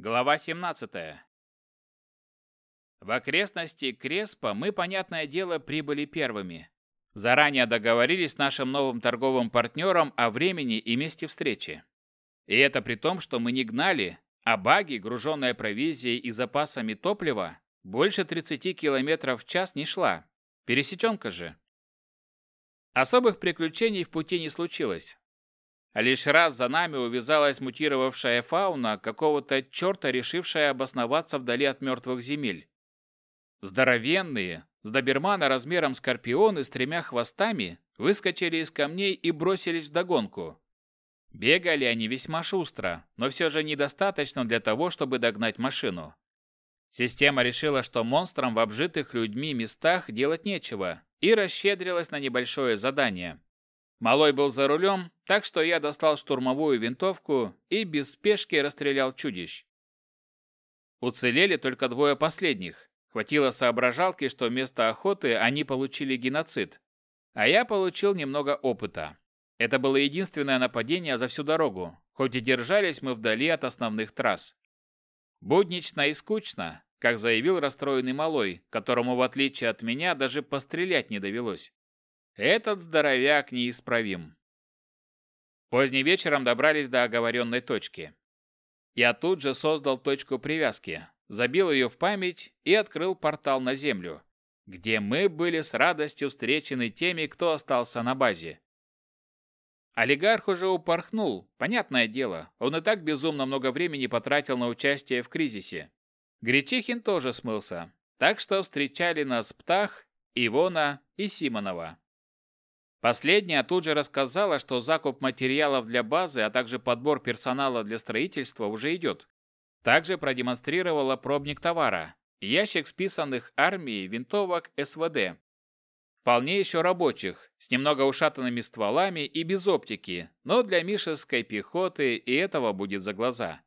Глава 17. В окрестности Креспа мы, понятное дело, прибыли первыми. Заранее договорились с нашим новым торговым партнером о времени и месте встречи. И это при том, что мы не гнали, а баги, груженная провизией и запасами топлива, больше 30 км в час не шла. Пересеченка же. Особых приключений в пути не случилось. А лишь раз за нами увязалась мутировавшая фауна какого-то черта, решившая обосноваться вдали от мертвых земель. Здоровенные, с добермана размером скорпионы с тремя хвостами выскочили из камней и бросились вдогонку. Бегали они весьма шустро, но все же недостаточно для того, чтобы догнать машину. Система решила, что монстрам в обжитых людьми местах делать нечего, и расщедрилась на небольшое задание. Малой был за рулем, так что я достал штурмовую винтовку и без спешки расстрелял чудищ. Уцелели только двое последних. Хватило соображалки, что вместо охоты они получили геноцид. А я получил немного опыта. Это было единственное нападение за всю дорогу, хоть и держались мы вдали от основных трасс. Буднично и скучно, как заявил расстроенный малой, которому, в отличие от меня, даже пострелять не довелось. Этот здоровяк неисправим. Поздним вечером добрались до оговоренной точки. Я тут же создал точку привязки, забил ее в память и открыл портал на Землю, где мы были с радостью встречены теми, кто остался на базе. Олигарх уже упорхнул, понятное дело, он и так безумно много времени потратил на участие в кризисе. Гречихин тоже смылся, так что встречали нас Птах, Ивона и Симонова. Последняя тут же рассказала, что закуп материалов для базы, а также подбор персонала для строительства уже идет. Также продемонстрировала пробник товара – ящик списанных армией винтовок СВД. Вполне еще рабочих, с немного ушатанными стволами и без оптики, но для мишеской пехоты и этого будет за глаза.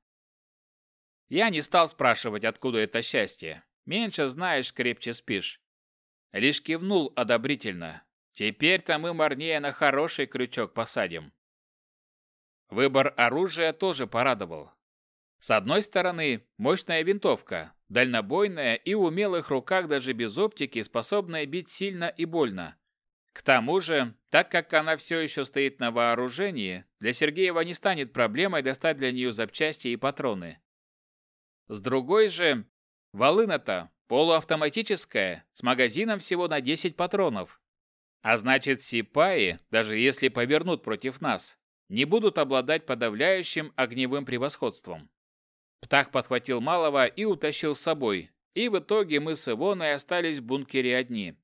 Я не стал спрашивать, откуда это счастье. Меньше знаешь, крепче спишь. Лишь кивнул одобрительно, Теперь-то мы Марнея на хороший крючок посадим. Выбор оружия тоже порадовал. С одной стороны, мощная винтовка, дальнобойная и в умелых руках даже без оптики, способная бить сильно и больно. К тому же, так как она все еще стоит на вооружении, для Сергеева не станет проблемой достать для нее запчасти и патроны. С другой же, волына-то полуавтоматическая, с магазином всего на 10 патронов. А значит, сипаи, даже если повернут против нас, не будут обладать подавляющим огневым превосходством. Птах подхватил малого и утащил с собой, и в итоге мы с Ивоной остались в бункере одни.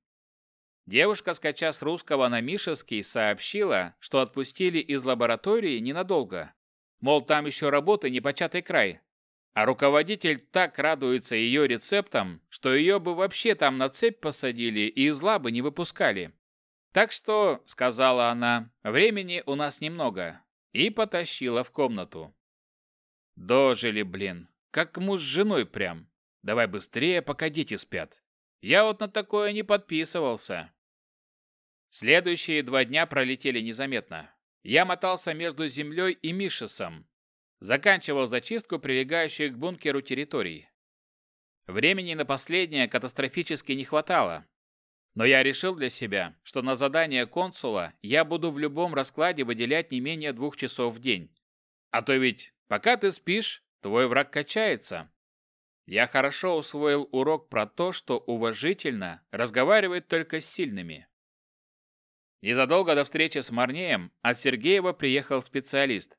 Девушка, скача с русского на мишеский, сообщила, что отпустили из лаборатории ненадолго. Мол, там еще работы непочатый край. А руководитель так радуется ее рецептам, что ее бы вообще там на цепь посадили и из лабы не выпускали. «Так что», — сказала она, — «времени у нас немного». И потащила в комнату. Дожили, блин. Как муж с женой прям. Давай быстрее, пока дети спят. Я вот на такое не подписывался. Следующие два дня пролетели незаметно. Я мотался между землей и Мишесом. Заканчивал зачистку прилегающих к бункеру территорий. Времени на последнее катастрофически не хватало, но я решил для себя, что на задание консула я буду в любом раскладе выделять не менее двух часов в день. А то ведь, пока ты спишь, твой враг качается. Я хорошо усвоил урок про то, что уважительно разговаривать только с сильными. Незадолго до встречи с Марнеем от Сергеева приехал специалист.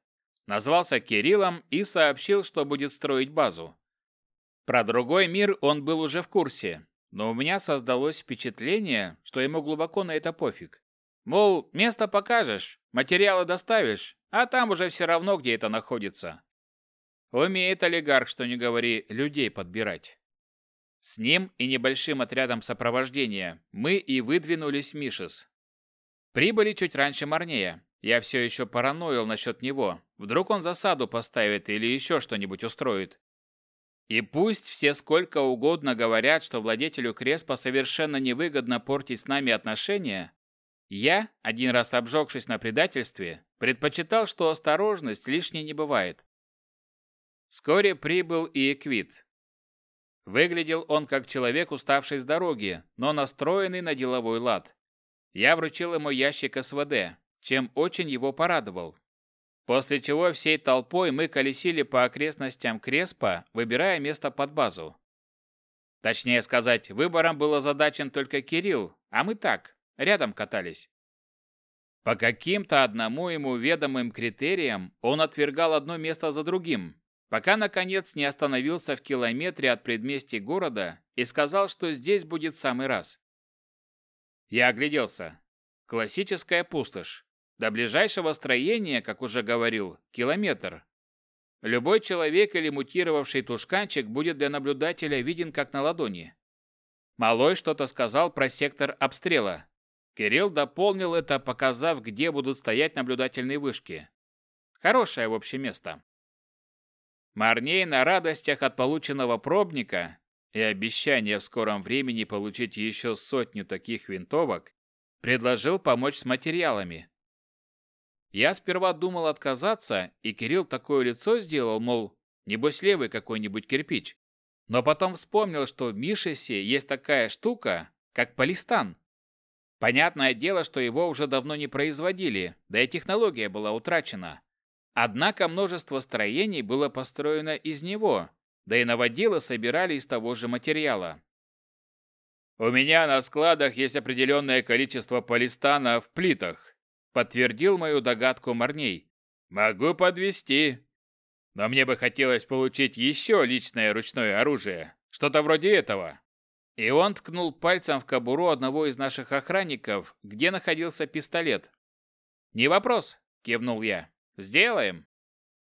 Назвался Кириллом и сообщил, что будет строить базу. Про другой мир он был уже в курсе, но у меня создалось впечатление, что ему глубоко на это пофиг. Мол, место покажешь, материалы доставишь, а там уже все равно, где это находится. Умеет олигарх, что не говори, людей подбирать. С ним и небольшим отрядом сопровождения мы и выдвинулись в Мишес. Прибыли чуть раньше Марнея. Я все еще параноил насчет него. Вдруг он засаду поставит или еще что-нибудь устроит. И пусть все сколько угодно говорят, что владетелю Креспа совершенно невыгодно портить с нами отношения, я, один раз обжегшись на предательстве, предпочитал, что осторожность лишней не бывает. Вскоре прибыл и Эквит. Выглядел он как человек, уставший с дороги, но настроенный на деловой лад. Я вручил ему ящик СВД, чем очень его порадовал. После чего всей толпой мы колесили по окрестностям Креспа, выбирая место под базу. Точнее сказать, выбором был озадачен только Кирилл, а мы так, рядом катались. По каким-то одному ему ведомым критериям он отвергал одно место за другим, пока, наконец, не остановился в километре от предместья города и сказал, что здесь будет в самый раз. Я огляделся. Классическая пустошь. До ближайшего строения, как уже говорил, километр. Любой человек или мутировавший тушканчик будет для наблюдателя виден как на ладони. Малой что-то сказал про сектор обстрела. Кирилл дополнил это, показав, где будут стоять наблюдательные вышки. Хорошее, в общем, место. Марней на радостях от полученного пробника и обещания в скором времени получить еще сотню таких винтовок предложил помочь с материалами. Я сперва думал отказаться, и Кирилл такое лицо сделал, мол, небось левый какой-нибудь кирпич. Но потом вспомнил, что в Мишесе есть такая штука, как полистан. Понятное дело, что его уже давно не производили, да и технология была утрачена. Однако множество строений было построено из него, да и наводилы собирали из того же материала. «У меня на складах есть определенное количество полистана в плитах», подтвердил мою догадку Марней. «Могу подвести. Но мне бы хотелось получить еще личное ручное оружие, что-то вроде этого». И он ткнул пальцем в кобуру одного из наших охранников, где находился пистолет. «Не вопрос», – кивнул я. Сделаем.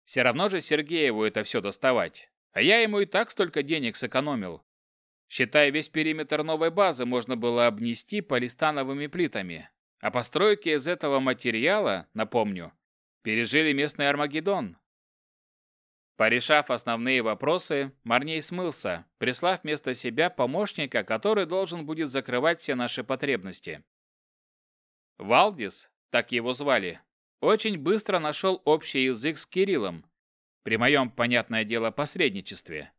Все равно же Сергееву это все доставать. А я ему и так столько денег сэкономил. Считай, весь периметр новой базы можно было обнести полистановыми плитами. А постройки из этого материала, напомню, пережили местный Армагеддон. Порешав основные вопросы, Марней смылся, прислав вместо себя помощника, который должен будет закрывать все наши потребности. Валдис, так его звали, очень быстро нашел общий язык с Кириллом, при моем, понятное дело, посредничестве.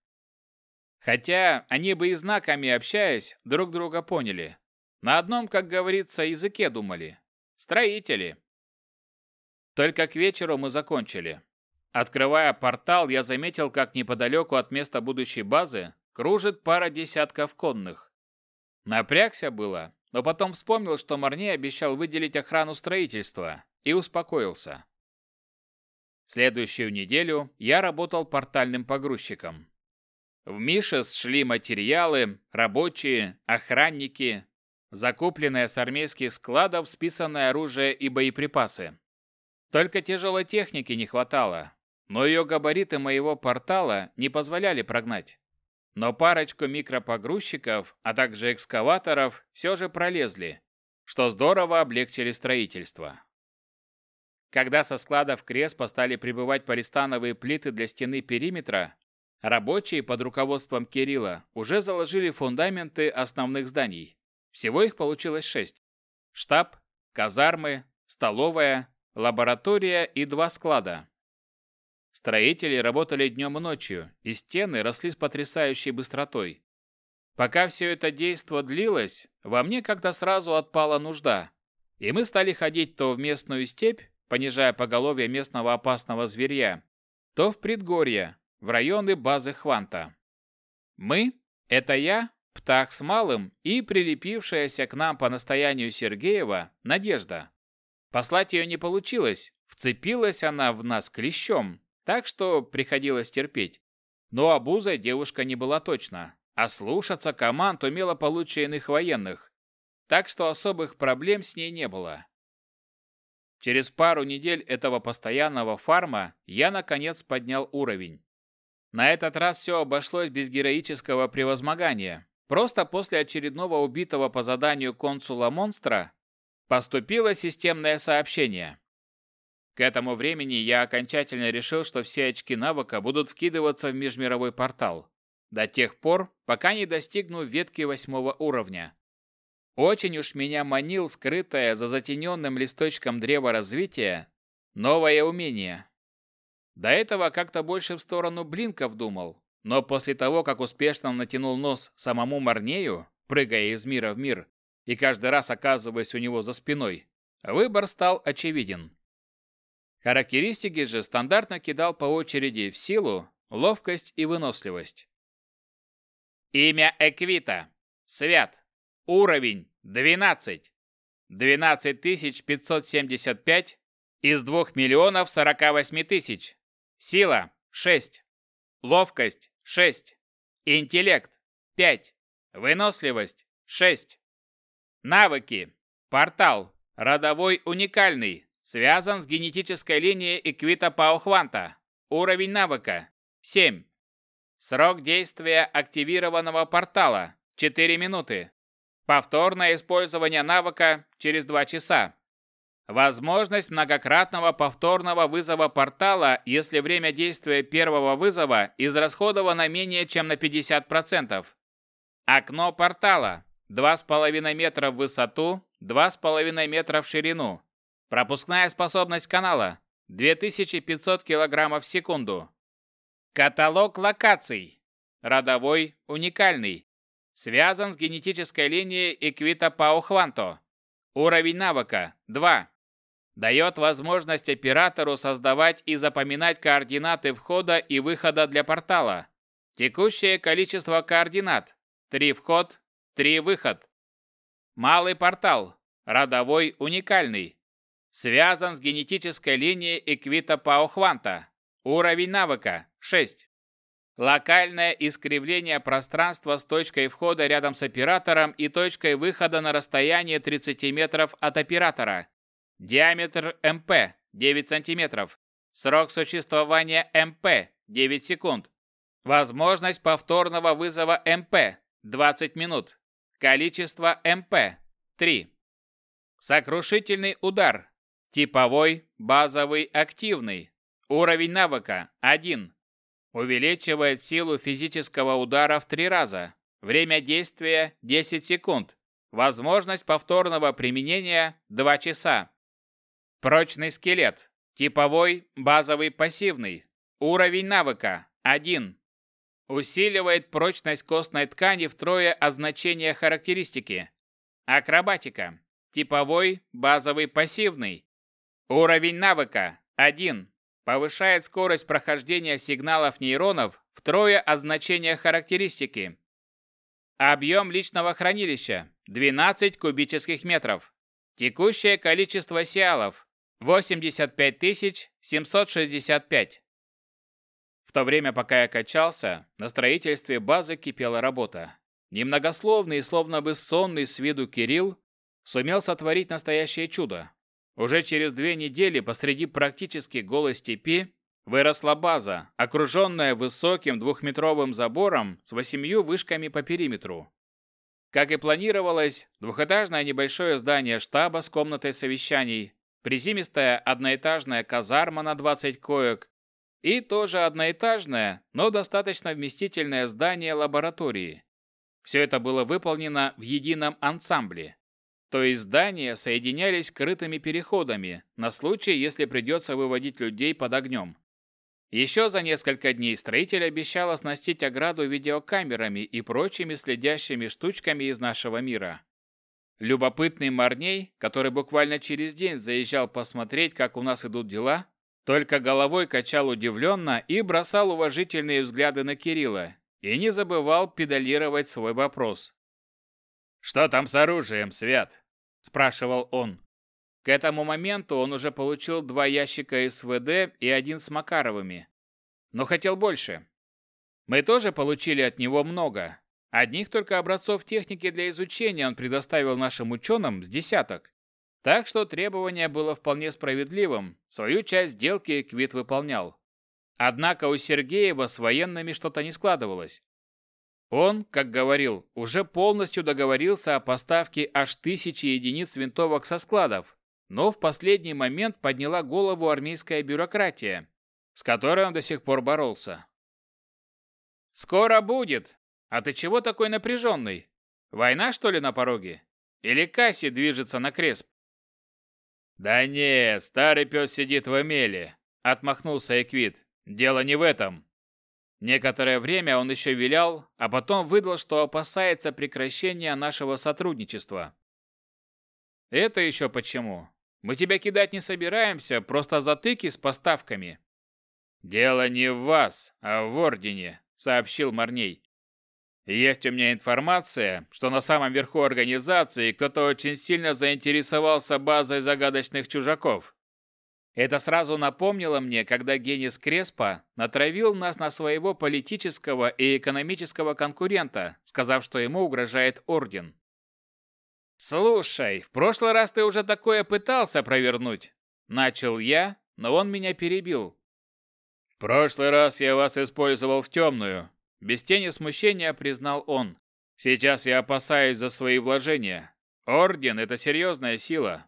Хотя они бы и знаками общаясь, друг друга поняли. На одном, как говорится, языке думали. Строители. Только к вечеру мы закончили. Открывая портал, я заметил, как неподалеку от места будущей базы кружит пара десятков конных. Напрягся было, но потом вспомнил, что Марни обещал выделить охрану строительства, и успокоился. Следующую неделю я работал портальным погрузчиком. В Мишес шли материалы, рабочие, охранники, закупленное с армейских складов списанное оружие и боеприпасы. Только тяжелой техники не хватало, но ее габариты моего портала не позволяли прогнать. Но парочку микропогрузчиков, а также экскаваторов все же пролезли, что здорово облегчили строительство. Когда со складов Креспа стали прибывать полистановые плиты для стены периметра, рабочие под руководством Кирилла уже заложили фундаменты основных зданий. Всего их получилось шесть. Штаб, казармы, столовая, лаборатория и два склада. Строители работали днем и ночью, и стены росли с потрясающей быстротой. Пока все это действо длилось, во мне как-то сразу отпала нужда, и мы стали ходить то в местную степь, понижая поголовье местного опасного зверя, то в предгорье, в районы базы Хванта. Мы – это я, Птах с Малым и прилепившаяся к нам по настоянию Сергеева Надежда. Послать ее не получилось, вцепилась она в нас клещом, так что приходилось терпеть. Но обузой девушка не была точно, а слушаться команд умела получше иных военных, так что особых проблем с ней не было. Через пару недель этого постоянного фарма я, наконец, поднял уровень. На этот раз все обошлось без героического превозмогания. Просто после очередного убитого по заданию консула монстра поступило системное сообщение. К этому времени я окончательно решил, что все очки навыка будут вкидываться в межмировой портал. До тех пор, пока не достигну ветки восьмого уровня. Очень уж меня манил скрытое за затененным листочком древа развития новое умение. До этого как-то больше в сторону блинков думал, но после того, как успешно натянул нос самому Марнею, прыгая из мира в мир, и каждый раз оказываясь у него за спиной, выбор стал очевиден. Характеристики же стандартно кидал по очереди в силу, ловкость и выносливость. Имя Эквита. Свят. Уровень 12. 12575 из 2 миллионов 48 тысяч. Сила – 6. Ловкость – 6. Интеллект – 5. Выносливость – 6. Навыки. Портал. Родовой уникальный. Связан с генетической линией Эквита Паухванта. Уровень навыка – 7. Срок действия активированного портала – 4 минуты. Повторное использование навыка через 2 часа. Возможность многократного повторного вызова портала, если время действия первого вызова израсходовано менее чем на 50%. Окно портала. 2,5 метра в высоту, 2,5 метра в ширину. Пропускная способность канала. 2500 кг в секунду. Каталог локаций. Родовой, уникальный. Связан с генетической линией Эквита Паухванто. Уровень навыка 2. Дает возможность оператору создавать и запоминать координаты входа и выхода для портала. Текущее количество координат. 3 вход, 3 выход. Малый портал. Родовой уникальный. Связан с генетической линией Эквита Паохванта. Уровень навыка 6. Локальное искривление пространства с точкой входа рядом с оператором и точкой выхода на расстояние 30 метров от оператора. Диаметр МП 9 см. Срок существования МП 9 секунд. Возможность повторного вызова МП 20 минут. Количество МП 3. Сокрушительный удар. Типовой, базовый, активный. Уровень навыка 1. Увеличивает силу физического удара в 3 раза. Время действия 10 секунд. Возможность повторного применения 2 часа. Прочный скелет. Типовой, базовый, пассивный. Уровень навыка 1. Усиливает прочность костной ткани втрое от значения характеристики. Акробатика. Типовой, базовый, пассивный. Уровень навыка 1. Повышает скорость прохождения сигналов нейронов втрое от значения характеристики. Объем личного хранилища 12 кубических метров. Текущее количество сиалов 85 765. В то время, пока я качался, на строительстве базы кипела работа. Немногословный и словно бы сонный с виду Кирилл сумел сотворить настоящее чудо. Уже через две недели посреди практически голой степи выросла база, окруженная высоким двухметровым забором с восемью вышками по периметру. Как и планировалось, двухэтажное небольшое здание штаба с комнатой совещаний приземистая одноэтажная казарма на 20 коек и тоже одноэтажное, но достаточно вместительное здание лаборатории. Все это было выполнено в едином ансамбле. То есть здания соединялись крытыми переходами на случай, если придется выводить людей под огнем. Еще за несколько дней строитель обещал оснастить ограду видеокамерами и прочими следящими штучками из нашего мира. Любопытный Марней, который буквально через день заезжал посмотреть, как у нас идут дела, только головой качал удивленно и бросал уважительные взгляды на Кирилла и не забывал педалировать свой вопрос. «Что там с оружием, Свят?» – спрашивал он. К этому моменту он уже получил два ящика СВД и один с Макаровыми. Но хотел больше. Мы тоже получили от него много, Одних только образцов техники для изучения он предоставил нашим ученым с десяток. Так что требование было вполне справедливым, свою часть сделки Квит выполнял. Однако у Сергеева с военными что-то не складывалось. Он, как говорил, уже полностью договорился о поставке аж тысячи единиц винтовок со складов, но в последний момент подняла голову армейская бюрократия, с которой он до сих пор боролся. «Скоро будет!» А ты чего такой напряженный? Война, что ли, на пороге? Или Касси движется на кресп? Да нет, старый пес сидит в Эмеле, отмахнулся Эквит. дело не в этом. Некоторое время он еще вилял, а потом выдал, что опасается прекращения нашего сотрудничества. Это еще почему? Мы тебя кидать не собираемся, просто затыки с поставками. Дело не в вас, а в Ордене, сообщил Марней. Есть у меня информация, что на самом верху организации кто-то очень сильно заинтересовался базой загадочных чужаков. Это сразу напомнило мне, когда Генис Креспа натравил нас на своего политического и экономического конкурента, сказав, что ему угрожает орден. «Слушай, в прошлый раз ты уже такое пытался провернуть!» Начал я, но он меня перебил. «В прошлый раз я вас использовал в темную», без тени смущения признал он. «Сейчас я опасаюсь за свои вложения. Орден – это серьезная сила.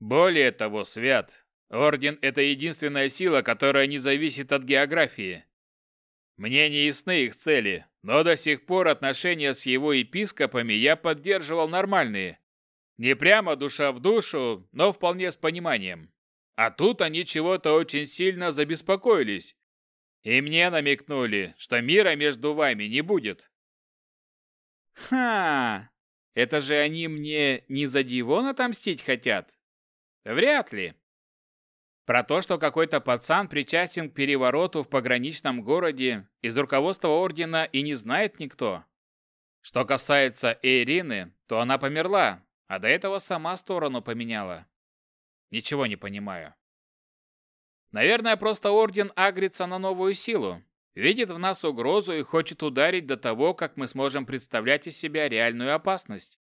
Более того, Свят, Орден – это единственная сила, которая не зависит от географии. Мне не ясны их цели, но до сих пор отношения с его епископами я поддерживал нормальные. Не прямо душа в душу, но вполне с пониманием. А тут они чего-то очень сильно забеспокоились. И мне намекнули, что мира между вами не будет. Ха! Это же они мне не за Дивон отомстить хотят? Вряд ли. Про то, что какой-то пацан причастен к перевороту в пограничном городе, из руководства ордена и не знает никто. Что касается Ирины, то она померла, а до этого сама сторону поменяла. Ничего не понимаю. Наверное, просто орден агрится на новую силу, видит в нас угрозу и хочет ударить до того, как мы сможем представлять из себя реальную опасность.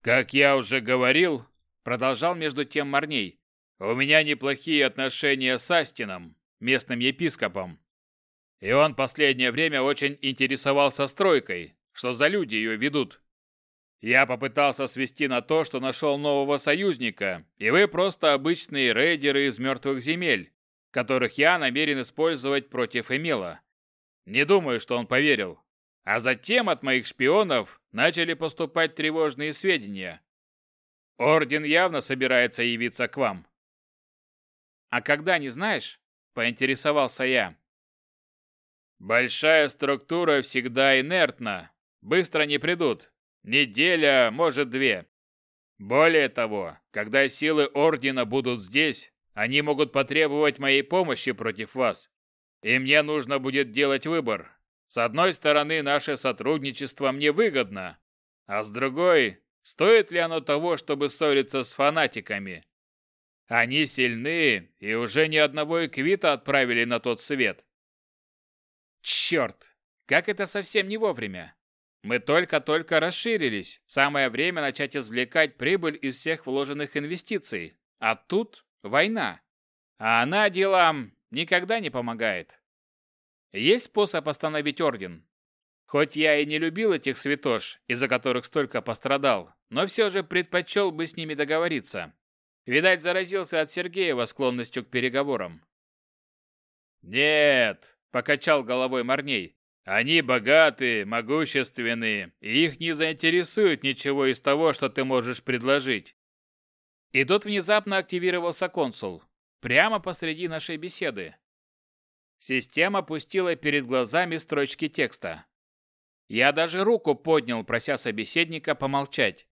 Как я уже говорил, продолжал между тем Марней, у меня неплохие отношения с Астином, местным епископом. И он последнее время очень интересовался стройкой, что за люди ее ведут. Я попытался свести на то, что нашел нового союзника, и вы просто обычные рейдеры из мертвых земель, которых я намерен использовать против Эмила. Не думаю, что он поверил. А затем от моих шпионов начали поступать тревожные сведения. Орден явно собирается явиться к вам. «А когда, не знаешь?» – поинтересовался я. «Большая структура всегда инертна. Быстро не придут. Неделя, может, две. Более того, когда силы Ордена будут здесь, они могут потребовать моей помощи против вас. И мне нужно будет делать выбор. С одной стороны, наше сотрудничество мне выгодно, а с другой, стоит ли оно того, чтобы ссориться с фанатиками? Они сильны и уже ни одного эквита отправили на тот свет. Черт, как это совсем не вовремя. Мы только-только расширились. Самое время начать извлекать прибыль из всех вложенных инвестиций. А тут война. А она делам никогда не помогает. Есть способ остановить орден. Хоть я и не любил этих святош, из-за которых столько пострадал, но все же предпочел бы с ними договориться. Видать, заразился от Сергеева склонностью к переговорам. «Нет», — покачал головой Марней, — «они богатые, могущественные, и их не заинтересует ничего из того, что ты можешь предложить». И тут внезапно активировался консул, прямо посреди нашей беседы. Система пустила перед глазами строчки текста. Я даже руку поднял, прося собеседника помолчать.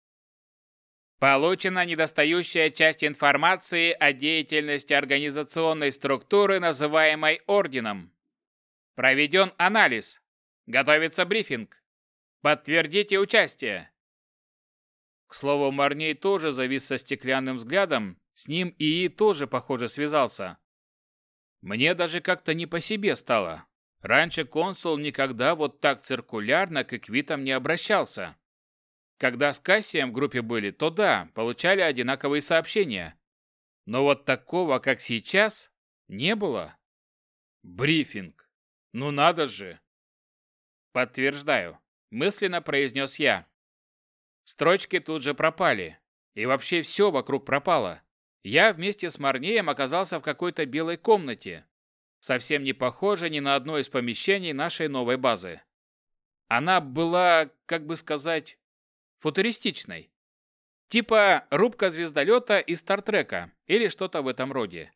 Получена недостающая часть информации о деятельности организационной структуры, называемой Орденом. Проведен анализ. Готовится брифинг. Подтвердите участие. К слову, Марней тоже завис со стеклянным взглядом, с ним ИИ тоже, похоже, связался. Мне даже как-то не по себе стало. Раньше консул никогда вот так циркулярно к эквитам не обращался. Когда с Кассием в группе были, то да, получали одинаковые сообщения. Но вот такого, как сейчас, не было. Брифинг. Ну надо же. Подтверждаю. Мысленно произнес я. Строчки тут же пропали. И вообще все вокруг пропало. Я вместе с Марнеем оказался в какой-то белой комнате, совсем не похожей ни на одно из помещений нашей новой базы. Она была, как бы сказать, футуристичной. Типа рубка звездолета из Стартрека или что-то в этом роде.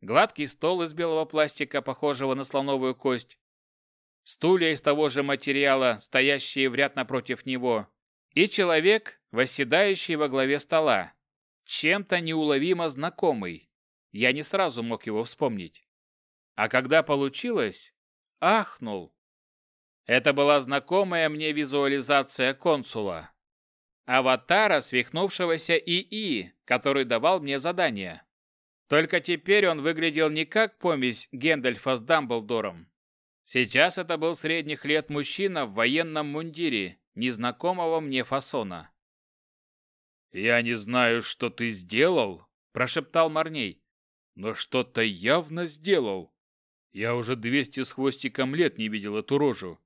гладкий стол из белого пластика, похожего на слоновую кость, стулья из того же материала, стоящие в ряд напротив него, и человек, восседающий во главе стола, чем-то неуловимо знакомый. Я не сразу мог его вспомнить. А когда получилось, ахнул. Это была знакомая мне визуализация консула. Аватара свихнувшегося ИИ, который давал мне задание. Только теперь он выглядел не как помесь Гендальфа с Дамблдором. Сейчас это был средних лет мужчина в военном мундире, незнакомого мне фасона. «Я не знаю, что ты сделал», – прошептал Марней, – «но что-то явно сделал. Я уже двести с хвостиком лет не видел эту рожу,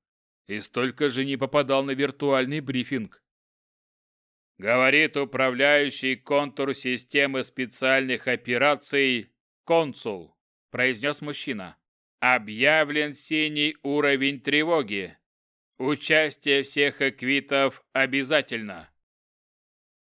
и столько же не попадал на виртуальный брифинг. Говорит управляющий контур системы специальных операций консул, произнес мужчина. Объявлен синий уровень тревоги. Участие всех эквитов обязательно.